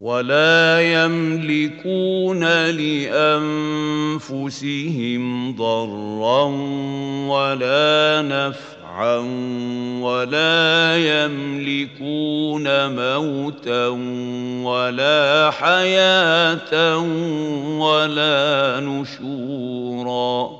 ولا يملكون لأنفسهم ضرا ولا نفعا ولا يملكون موتا ولا حياة ولا نشورا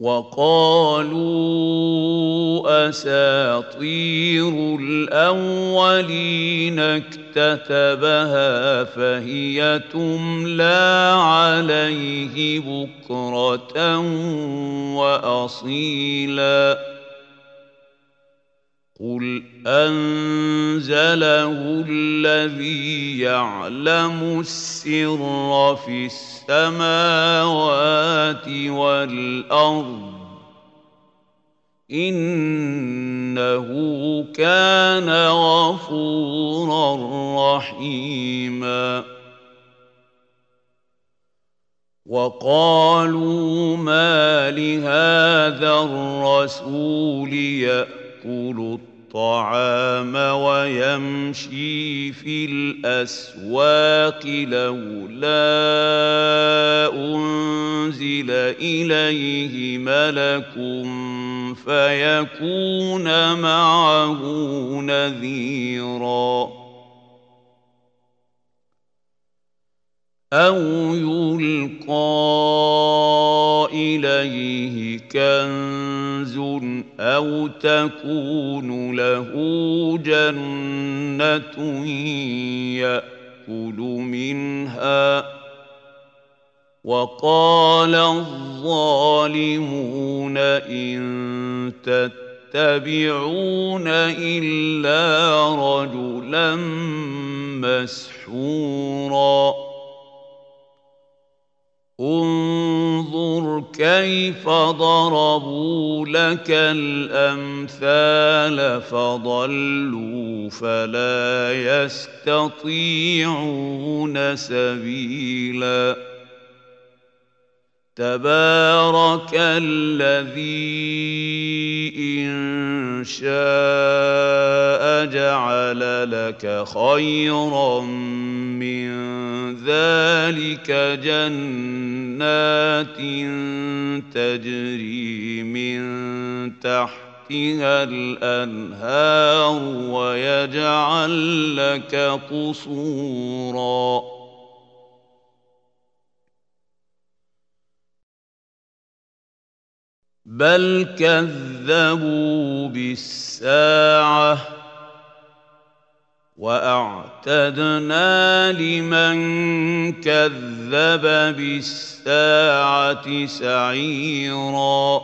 وقالوا أساطير الأولين اكتتبها فهي تملى عليه بكرة وأصيلا. قل انزله الذي يعلم السر في السماوات والارض انه كان غفورا رحيما وقالوا ما لهذا الرسول يأكل الطعام ويمشي في الأسواق لولا أنزل إليه ملك فيكون معه نذيرا. أو يلقى إليه كنز أو تكون له جنه ياكل منها وقال الظالمون ان تتبعون الا رجلا مسحورا كيف ضربوا لك الأمثال فضلوا فلا يستطيعون سبيلا. تبارك الذي إن شاء جعل لك خيرا من ذلك جنات تجري من تحتها الأنهار ويجعل لك قصورا. بل كذبوا بالساعة واعتدنا لمن كذب بالساعة سعيرا